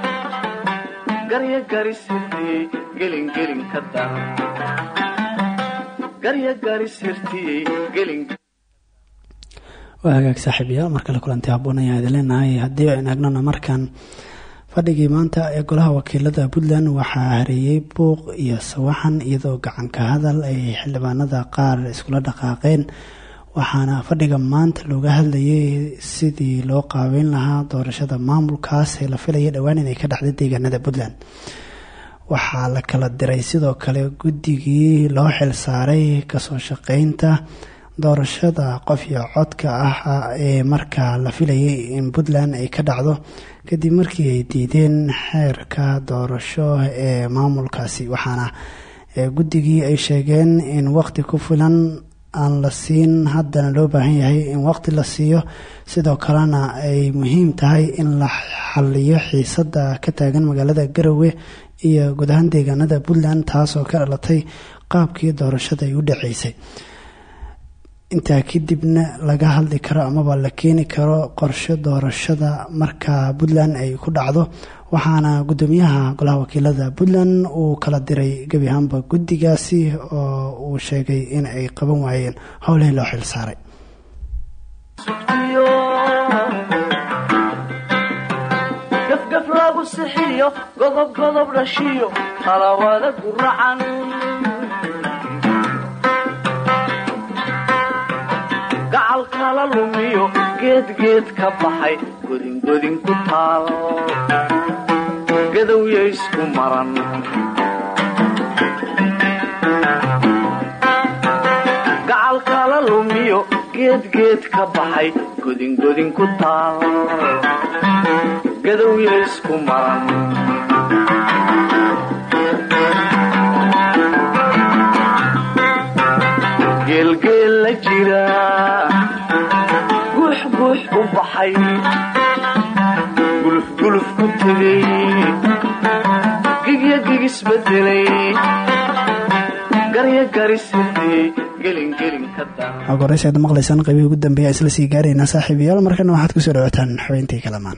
waa hagaag saaxiibayaal mar kale kulanti habboon ayaan idin leenahay haddii aynu egnona markan fadhigii maanta ee golaha wakiilada puntland waxaa hareeyey buuq iyo sawaxan iyadoo gacanka hadal ay xildhibaanada qaar iskula dhaqaaqeen waxaana fadhiga maanta looga hadlayay sidii loo qaabeyn lahaa doorashada maamulkaas ee la filaya dhowaan inay ka dhacday deegaanada puntland. Waxaa la kala diray sidoo kale guddigii loo xilsaaray ka soo shaqeynta doorashada qof iyo codka ah ee markaa la filayay in puntland ay ka dhacdo kadib markii ay diideen xeerka doorasho ee maamulkaasi. Waxaana guddigii ay sheegeen in waqti ku filan aan la siin haddana loo baahan yahay in waqti la siiyo. Sidoo kalena ay muhiim tahay in la xaliyo xiisada ka taagan magaalada garowe iyo guud ahaan deegaanada puntland taasoo ka dhalatay qaabkii doorashada ay u dhaceysay intaa kadibna laga hadli karo amaba la keeni karo qorshe doorashada marka puntland ay ku dhacdo. Waxaana gudoomiyaha golaha wakiilada puntland uu kala diray gebi ahaanba guddigaasi oo uu sheegay in ay qaban waayeen howlihii loo xil saaray. Gafgaf lagu sixiyo godob godob dhashiyo talawada guracan kala lumiyo geedgeed ka baxay godingodin ku taal. Gadowya isku maran. Gacal kala lumiyo geedgeed ka baxay godingodin ku taal. Gadowya isku maran u baxay gulufguluf ku tegay gigya gigisbedelay agoreysa aad maqlaysaan qaybihii ugu dambeeya isla sii gaaraynaa saaxiibayaal markana waxaad ku soo dhawaataan xubintii kalamaan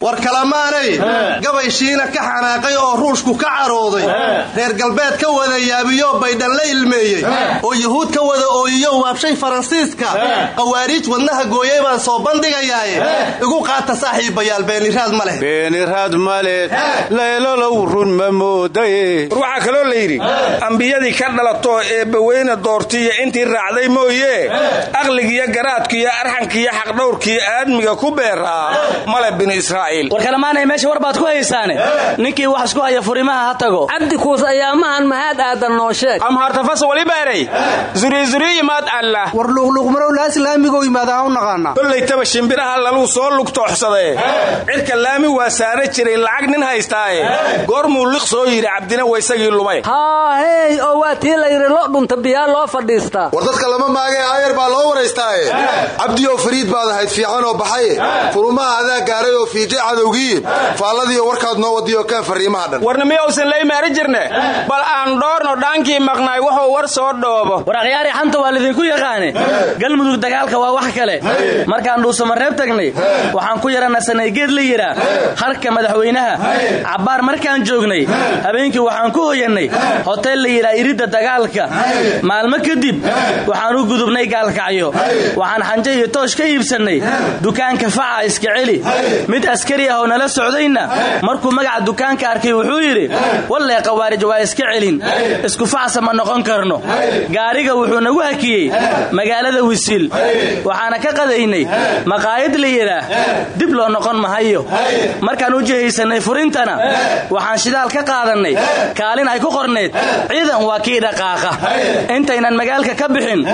war kalamaanay. Gabay shiina ka xanaaqay oo ruushku ka carooday. Reer galbeed ka wada yaabiyoo baydhan la ilmeeyey. Oo yuhuud ka wada ooyiyo waabshay faransiiska. Qawaariij wadnaha gooyey baan soo bandhigayaaye igu qaata saaxiibayaal beeniraad ma leh. Beeniraad male leelolow run ma moodaye war waxaa kaloo la yidhi ambiyadii ka dhalatoo eebbaweyne doortiiyo intii raacday mooye. Aqligiyo garaadkiyo arxankiyo xaqdhowrkiyo aadmiga ku beeraa. Male bini israa'iil israa'iil war kalemaanay meesha war baad ku haysaane. Ninkii wax isku haya furimaha ha tago. Cabdi kuus ayaamahan mahaad aadan noo sheeg. Amhartafas walibaeray zuriyzuriyimaad allah. War luuqluuqmarow laaslaamigoo yimaada ha u naqaanaa kollaytaba shimbiraha laluu soo lugtooxsadee cirka laami waa saara jiray lacag nin haystaaye. Goormuu liq soo yidhi cabdina waysagii lumay. Haahey oo waa tii la yidhi loo dhunta biyaa loo fadhiistaa war dadka lama maagee aayar baa loo waraystaaye cabdiyow fariid baad ahayd fiican oo baxaye furumaha adaa gaaray oo fiijay cadowgiiye faalladiiyo warkaad noo wadiyo keen fariimaha dhan. Warna miyausan lay maari jirne? Bal aan dhoorno dhaankii maqnaay wuxuu war soo dhoobo. War akhyaari xanta waa lidinku yaqaane galmudug dagaalka waa wax kale. Markaan dhuusamareeb tagnay? Waxaan ku yaranasanay geed la yidhaa harka madaxweynaha. Cabbaar markaan joognay. Habeenkii waxaan ku hoyannay. Hotel la yidhaa iridda dagaalka. Maalmo kadib waxaan u gudubnay gaalkacyo. Waxaan xanje iyo toosh ka iibsannay. Dukaanka faca iska celi. Mid askari ah oo nala socdayna. Markuu magaca dukaanka arkay wuxuu yidhi wallee qawaarij waa iska celin. Isku facsa ma noqon karno. Gaariga wuxuu nagu hakiyey magaalada wisiil waxaana ka qadaynay maqaayad la yidhaah dib loo noqon mahayo markaan u jihaysanay furintana waxaan shidaal ka qaadannay. Kaalin ay ku qornayd ciidan waa kii dhaqaaqa. Intaynan magaalka ka bixin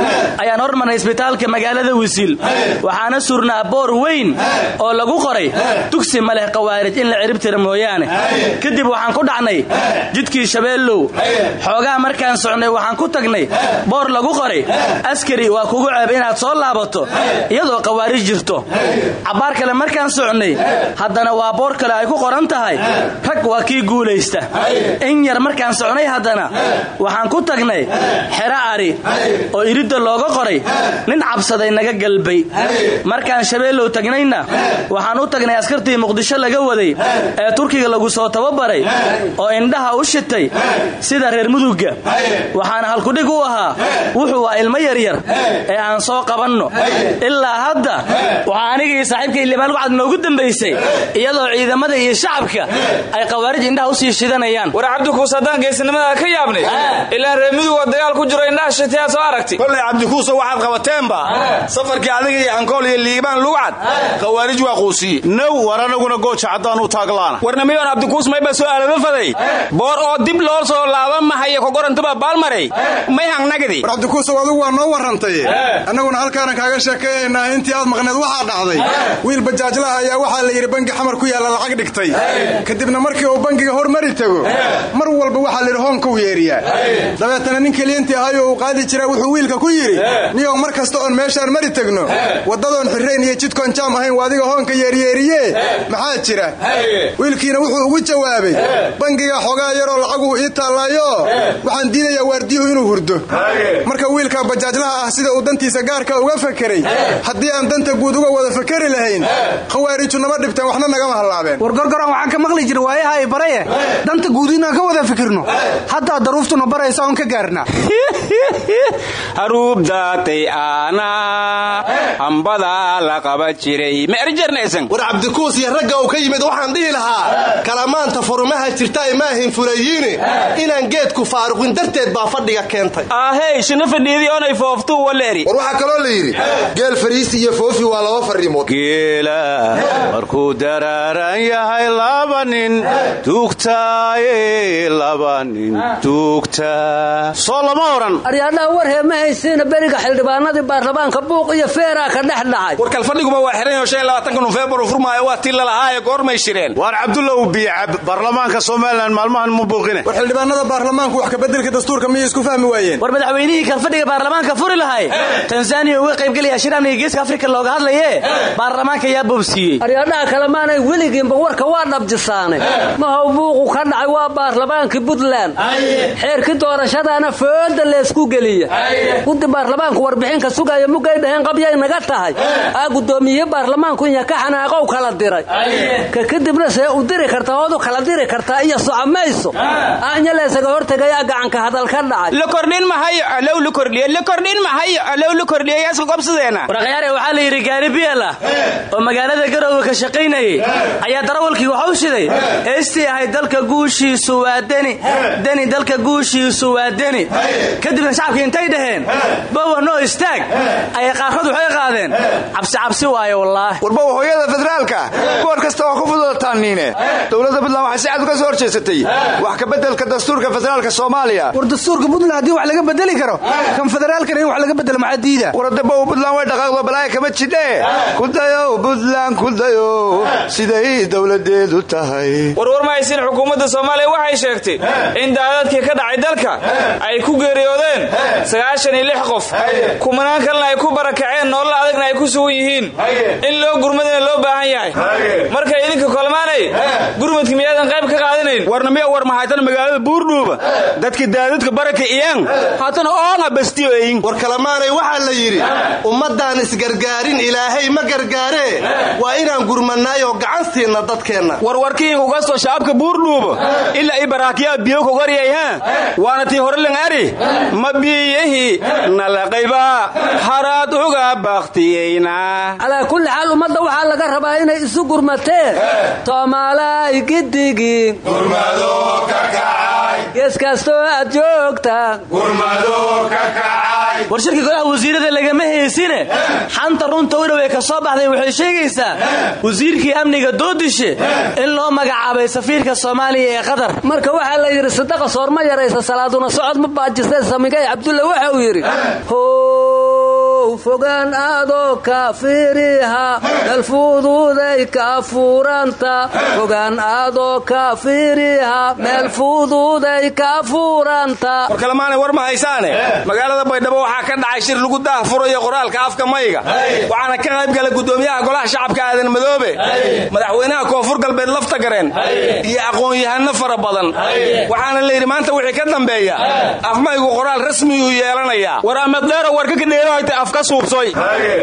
ayaan hormarnay isbitaalka magaalada wisiil waxaana surnaa boor weyn oo lagu qoray dugsi ma leh qawaarij in la ciribtira mooyaane. Kadib waxaan ku dhacnay jidkii shabeellow xoogaa markaan socnay waxaan ku tagnay boor lagu qoray. Askari waa kugu ceeb inaad soo laabato. Iyadoo qawaarij jirto. Cabbaar kale markaan socnay haddana waa boor kale ay ku qoran tahay. Rag waa kii guulaysta. In yar markaan socnay haddana waxaan ku tagnay xero ari oo iridda looga qoray. Nin cabsaday naga galbay. Markaan shabeellow tagnayna waxaan u tagnay askartii muqdisho laga waday ee turkiga lagu soo tababaray oo indhaha u shitay sida reer mudugga. Waxaana halkudhig u ahaa wuxuu waa ilmo yaryar ee aan soo qabanno. Ilaa hadda waxaa anigii saaxiibkay limaan wacad noogu dambaysay iyadoo ciidamada iyo shacabka ay qawaarij indhaha u sii shidanayaan. War cabdikuus haddaan geesinimadaa ka yaabnay ilaa reer mudugoo dagaal ku jiro indhaha shitayaa soo aragti kollay cabdikuuso waxaad qabateenba safarkii adiga iyo ankool iyo liibaan lugcad khawaarij waa quusiye now war anaguna gooja caddaan u taaglaana. Warna miyoon cabdikuus mayba su'aalaba faday. Boor oo dib loo soo laaban mahaya kogorantaba baalmaray may hangnagdi war cabdikuusow adigu waa noo warrantay annaguna halkaanan kaaga sheekaynaa intii aad maqneed waxaa dhacday. Wiil bajaajlaha ayaa waxaa la yidhi bangi xamar ku yaalla lacag dhigtay. Kadibna markii uu bangiga hormari tago mar walba waxaa layidhi hoonkou yeeriyaa dabeetana nin keliyantii ahayoo uu qaadi jiraa wuxuu wiilka ku yidhi niyow mar kasta oon meeshaan mari tegno waddadoon xirrayn iyo jidkoon jaam ahayn waa adiga hoonka yeeryeeriye maxaa jira? Wiilkiina wuxuu ugu jawaabay bangiga xogaa yaroo lacagu ii taallaayo waxaan diidayaa waardiyuhu inuu hurdo. Marka wiilka bajaajlaha ah sida uu dantiisa gaarka uga fakeray haddii aan danta guud uga wada fakeri lahayn khawaariju nama dhibteen waxna nagama hallaabeen. War gorgoran waxaan ka maqli jira waayaha ay baraye danta guud inaan ka wada fikirno. Haddaa daruuftuna baraysa oon ka gaarna. [LAUGHS] Haruubdaatay aana hambadaa la qaba jiray. Ma erjarnaysan war cabdikuus iyo ragga uu ka yimid waxaan dhihi lahaa kalamaanta furumaha jirta ay maahin fulayiine inaan geedku faaruqin darteed baa fadhiga keentay. Ahey shina fadhiidii onay fooftuu waleeri war waxaa kaloo la yidhi geel fariisi iyo foofi waa laba fariimood geela markuu daraaran yahay laba nin tuugtaaye laba nin tuugtaa. Soo lama oran. Aryaadhaha war hee ma haysiina beriga xildhibaanadii baarlamaanka buuq iyo feeraa ka dhex dhacay. War kalfadhiguba waa xiran nofembar furmaayo waa tii lalahaaye goormay shireen. Waar cabdulow biyacab baarlamaanka somalilan maalmahan mu buuqine war xildhibaanada baarlamaanku wax kabeddelka dastuurka miyay isku fahmi waayeen? War madaxweynihii kalfadhiga baarlamaanka furi lahay. Tanzaniya uga qaybgelaya shiraan iyo geeska afrika looga hadlaye baarlamaanka yaa boobsiiyey. Aryaadhaha kalemaanay weligiinba warka waa dhabjisaane. Mahow buuqu ka dhacay waa baarlamaankii puntland. Xeerkii doorashadaana fooda leesku geliya. Guddi baarlamaanku warbixinka sugaya mugay dhaheen qabyay naga tahay. Aa gudoomiye baarlamaanku inya ka xanaaqow kala diray. Ka kadibna see u diri kartaa oodu kala diri kartaa iyo socomayso anya leesaga hortegayaa gacanka hadal ka dhacay. La kordhin mahayo alow la kordhiye la kordhin mahayo alow la kordhiye yaaska gobsadeena waraqyaare waxaa la yidhi gaari ah oo magaalada garoowe ka shaqaynayay. Ayaa darawalkii waxau shiday heestii ahayd dalka guushiisu waa deni. Deni dalka guushiisu waa deni. Kadibna shacabkii intay dhaheen bowa noo istaag. Ayay qaarkood waxay qaadeen. Cabsi cabsi waaye wallaahi. Warba hooyada federaalka boor kasta oo ku fududataniine dowladda puntland waxay si cad uga soo horjeesatay wax ka bedelka dastuurka federaalka soomaaliya. War dastuurka puntland haddii wax laga bedeli karo kan federaalkana in wax laga bedelo maxaa diida waradaba puntland way dhaqaaqdo balaaya kama jidhe. Kudayow puntland kudayo siday dowladeedu tahay. Warwar mahaysin xukuumadda soomaaliya waxay sheegtay in daadadkii ka dhacay dalka ay ku geeriyoodeen sagaashan iyo lix qof. Kumanaan kalena ay ku barakaceen nolol adagna ay ku sugan yihiin. In loo gurmadana loo baahan yahay marka idinka kolmaanay gurmadka miyaadan qayb ka qaadanayn? Warnamiya war mahaytan magaalada buurdhuuba dadka daadadka baraka iyaan haatana oonga bastiyo eyin war kalamaanay waxaa la yidhi ummaddaan isgargaarin ilaahay ma gargaaree waa inaan gurmannaay oo gacan siinna dadkeenna warwarkii kugasto shacabka buurdhuuba ilaa i baraakiyaa biyo kogaryay ha waana tii hore lang ari. Ma biyahi nalaqayba haraad uga baktiyeyna calaa kulli xaal ummadda waxaa laga rabaa inay isu gurmateen soomaalay gidigii gees kastoo aad joogta. War shirka golaha wasiirada lagama heysine xanta runta u dhow ee ka soo baxday waxay sheegaysaa wasiirkii amniga doodishe in loo magacaabay safiirka soomaaliya ee qatar. Marka waxaa la yidhi sadaqa soorma yaraysa salaaduna socod ma baajisee samigay cabdulle waxa uu yidhi how fogaan aadoo ka fiiriha meelfuuduuday ka fuuranta fogaan aadoo ka fiiriha meel fuuduuday ka fuuranta war kalemaanay war ma haysaane? Magaalada baydhabo waxaa ka dhacay shir lagu daah furayo qoraalka afka mayga waxaana ka qayb galay gudoomiyaha golaha shacabka aadan madoobe. Madaxweynaha koonfur galbeed lafta gareen. Iyo aqoon-yahano fara badan. Waxaana la yidhi maanta wixii ka dambeeya afmaygu qoraal rasmiyuu yeelanayaa war amadheero warka ka suubsoy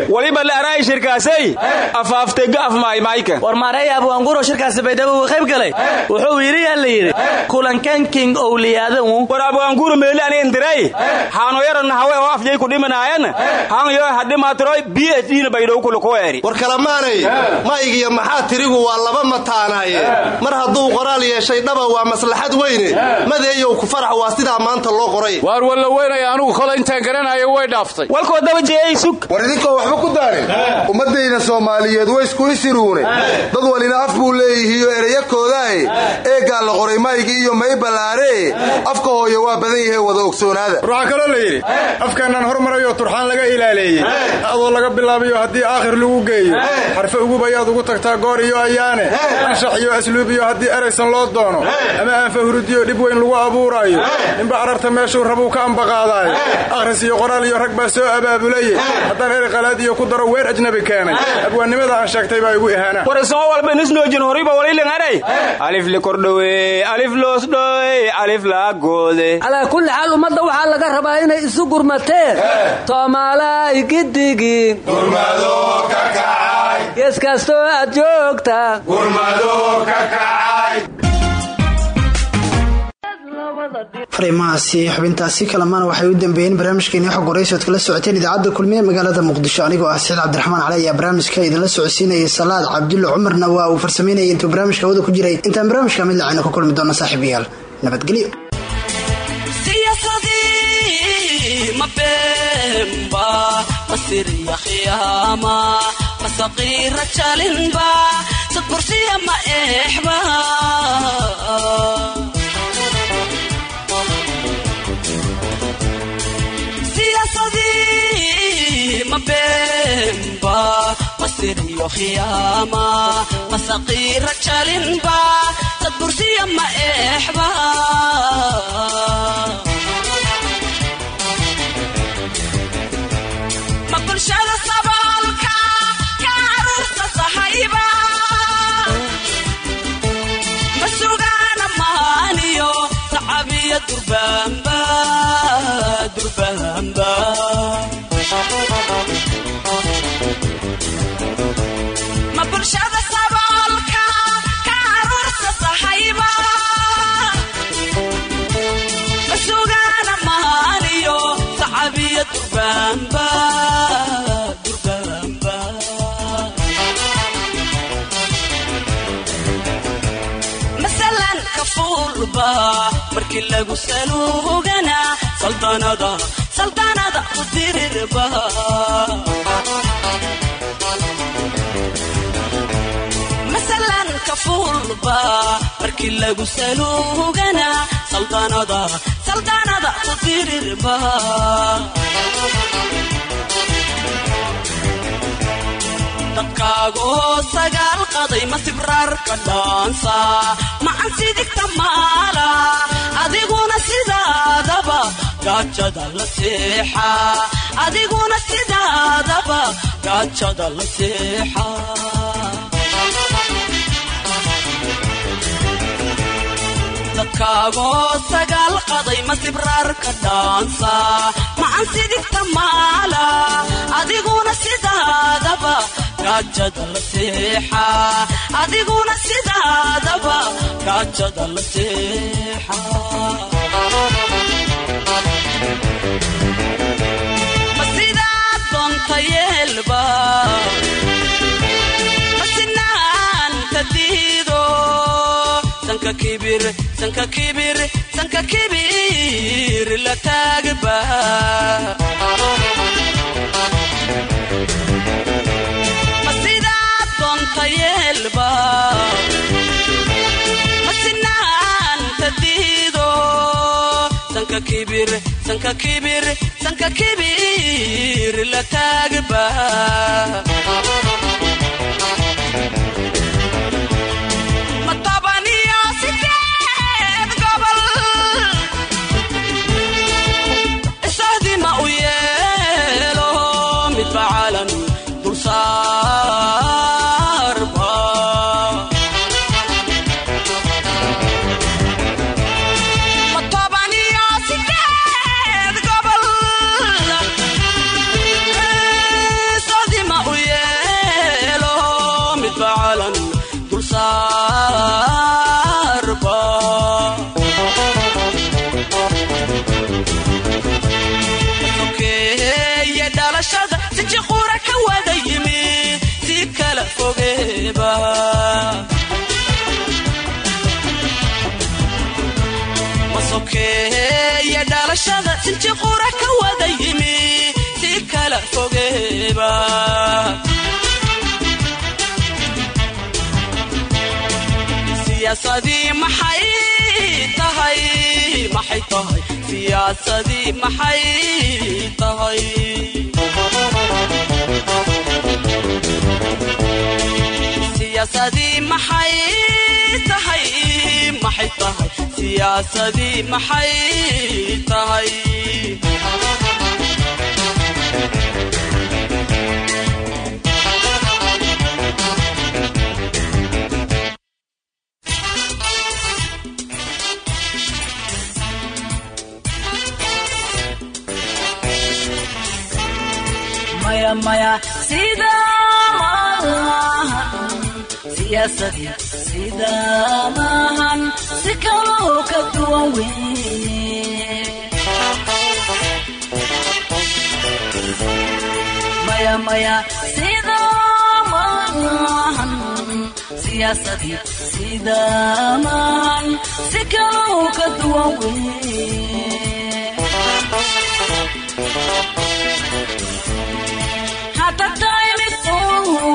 waliba la araay shirkaasay afaaftega afmaaymayka war maareey abwaanguro shirkaasi baydhabo uu qayb galay. Wuxuu yidhi yaa la yidhi kulankan king owliyaadawu war abwaanguro meeli ani indiray haano yarana hawe oo ku dhimanaayan. Hanyo hadhimaatiroy b h dna baydhow kulakuweeri war kalamaanay maygiyo maxaa tirigu waa laba mataanaaye mar hadduu qoraal yeeshay dhaba waa maslaxad weyne. Madeeyow ku farax waa sidaa maanta loo qoray. Waar walla weynaya anugu kole intaan garanayo way dhaaftay war idinkoo waxba ku daarin. Ummaddayna soomaaliyeed way isku isiruune dad walina af buu leeyihiiyo ereyakoodae eeggaa la qoray maygi iyo may ballaaree afka hooyo waa badan yahay wada ogsoonaada war waxaa kaloo la yidhi afkaanaan hormarayoo turxaan laga ilaaleeyey. Adoo laga bilaabayo haddii aakhir lagu geeyo. Xarfe ugub ayaad ugu tagtaa goor iyo ayaane. Anshax iyo asluub iyo haddii eraysan loo doono. Ama aanfa hurudiyo dhib weyn lagu abuuraayo. Ninba ararta meeshuu rabuu ka ambaqaadaayo akhris iyo qoraal iyo rag baa soo abaabulaye haddaan erey qalaad iyo ku daro weer ajnabi keenay. Abwaannimada aan sheegtay baa igu ihaana war isoo walba nisnoojin horiba waliilan aray alif li kordhowe alif loosdhowe alif laagoode calaa kulli xaal ummadda waxaa laga rabaa inay isu gurmateen. Soomaalay gidigii gees kastoo aad joogta fariimahaasi xubintaasi kalamana waxay u dambeeyeen barnaamijkeeni xog waraysi ood kala socoteen idaacadda kulmiye magaalada muqdisho. Anigoo ah saciid cabdiraxmaan cali ayaa barnaamijka idinla socodsiinayay salaad cabdulle cumarna waa uu farsameynayay intuu barnaamijka hawada ku jiray. Intaan barnaamijka mid lacayna ku kulmi doona saaxiibayaal. Nabadgelyo. Masaqiira jalinba sadbursiya ma eexba masiriyo khiyaama masaqiira durbaamba durbaamba markii lagu saluugana saldanada saldaanada ku dirirba lagu saluugana saldaanada saldaanada ku dirirba sagaal qaday ma sibraarka dhaansa macan sidigta maala adiguna sidaadaba gaajada la seexa adiguna sidaadaba gaajada la seexa dadkaagoo sagaal qaday ma sibraarka dhaansa macan sidigta maala adiguna sidaadaba gaajada la seexa. Adiguna sidaadaba gaajada la seexa. Ma sidaad doonta yeelba sanka kibir la taagba ma sidaad doonta yeelba ma sinaanta diido. Sanka kibir sanka kibir sanka kibir la taagba si kala fogeeba ma sokeeye dhalashada sinji qura ka wada yimi si kala fogeeba siyaasadii maxay tahay maxay tahay siyaasadii maxay tahay siyaasadii maxay tahay maxay tahay siyaasadii maxay tahay maya maya sida siyaasadii sida maahan si kaloo ka duwan weye maya maya sida maahan siyaasadii sida maahan si kaloo ka duwan weye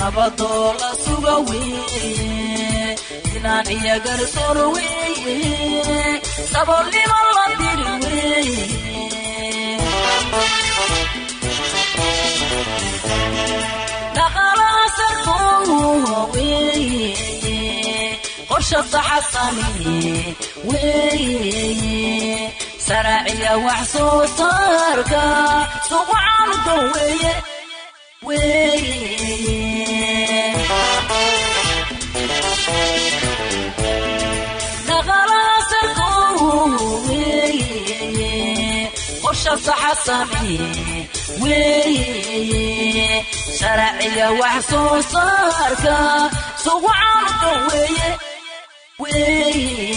nabadoo la suga weye sinaan iyo garsoor weye sabolnimo loo diri weye dhaqaalaha sarfoo weye qorsha saxasani weye saraaciya wax soo saarka suuqa caanuda weye weye sharciga wax soo saarka sugu caanudan weeye weeye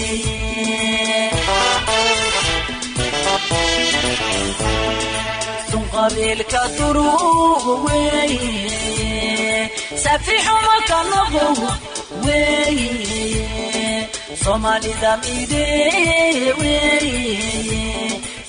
sun qabiilka duruub weeye safixuma ka noqo weeye soomaalida mide weeye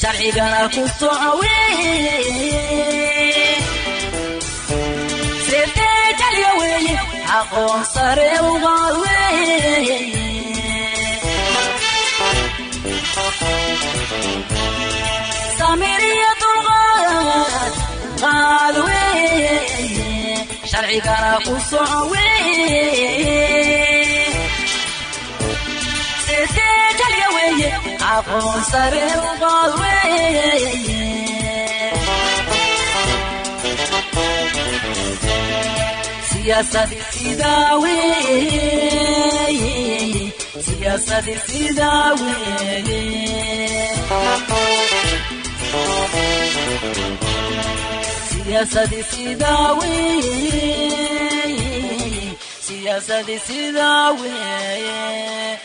sharcigana ku soco weeye seertee jalya weeye aqoon sare ugaad weeye samiriya duqaad qaad weeye sharcigana ku soco weeye seertee jalya weeye? Aqoon sare siyaasadi sidaa weeye siyaasadi sidaa weeye siyaasadi sidaa weeye siyaasadi sidaa weeye